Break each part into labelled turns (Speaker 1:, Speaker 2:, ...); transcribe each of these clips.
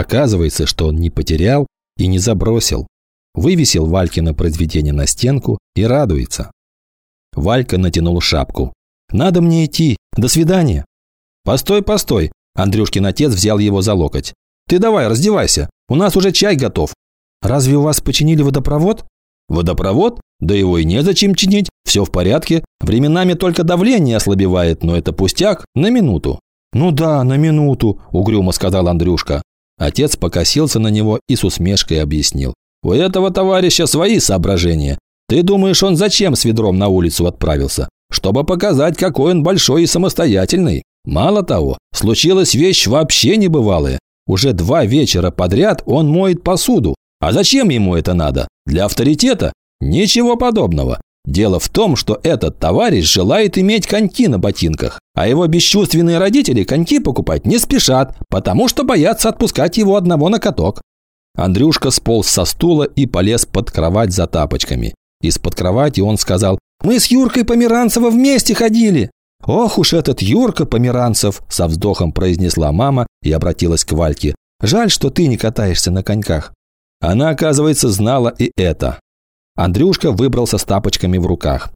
Speaker 1: Оказывается, что он не потерял и не забросил. Вывесил Валькино произведение на стенку и радуется. Валька натянул шапку. «Надо мне идти. До свидания». «Постой, постой!» Андрюшкин отец взял его за локоть. «Ты давай, раздевайся. У нас уже чай готов». «Разве у вас починили водопровод?» «Водопровод? Да его и незачем чинить. Все в порядке. Временами только давление ослабевает, но это пустяк. На минуту». «Ну да, на минуту», – угрюмо сказал Андрюшка. Отец покосился на него и с усмешкой объяснил. «У этого товарища свои соображения. Ты думаешь, он зачем с ведром на улицу отправился? Чтобы показать, какой он большой и самостоятельный. Мало того, случилась вещь вообще небывалая. Уже два вечера подряд он моет посуду. А зачем ему это надо? Для авторитета? Ничего подобного. Дело в том, что этот товарищ желает иметь коньки на ботинках, а его бесчувственные родители коньки покупать не спешат, потому что боятся отпускать его одного на каток. Андрюшка сполз со стула и полез под кровать за тапочками. Из-под кровати он сказал «Мы с Юркой Померанцева вместе ходили». «Ох уж этот Юрка Померанцев!» – со вздохом произнесла мама и обратилась к Вальке. «Жаль, что ты не катаешься на коньках». Она, оказывается, знала и это. Андрюшка выбрался с тапочками в руках.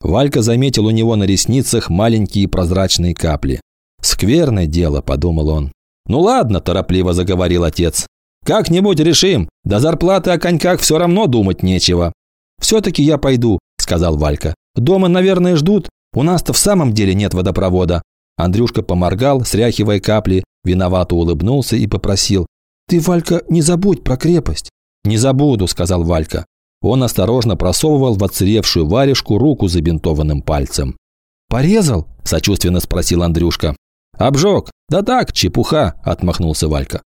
Speaker 1: Валька заметил у него на ресницах маленькие прозрачные капли. «Скверное дело», – подумал он. «Ну ладно», – торопливо заговорил отец. «Как-нибудь решим. До зарплаты о коньках все равно думать нечего». «Все-таки я пойду», – сказал Валька. «Дома, наверное, ждут. У нас-то в самом деле нет водопровода». Андрюшка поморгал, сряхивая капли, виновато улыбнулся и попросил. «Ты, Валька, не забудь про крепость». «Не забуду», – сказал Валька. Он осторожно просовывал в отсыревшую варежку руку забинтованным пальцем. «Порезал?» – сочувственно спросил Андрюшка. «Обжег? Да так, чепуха», – отмахнулся Валька.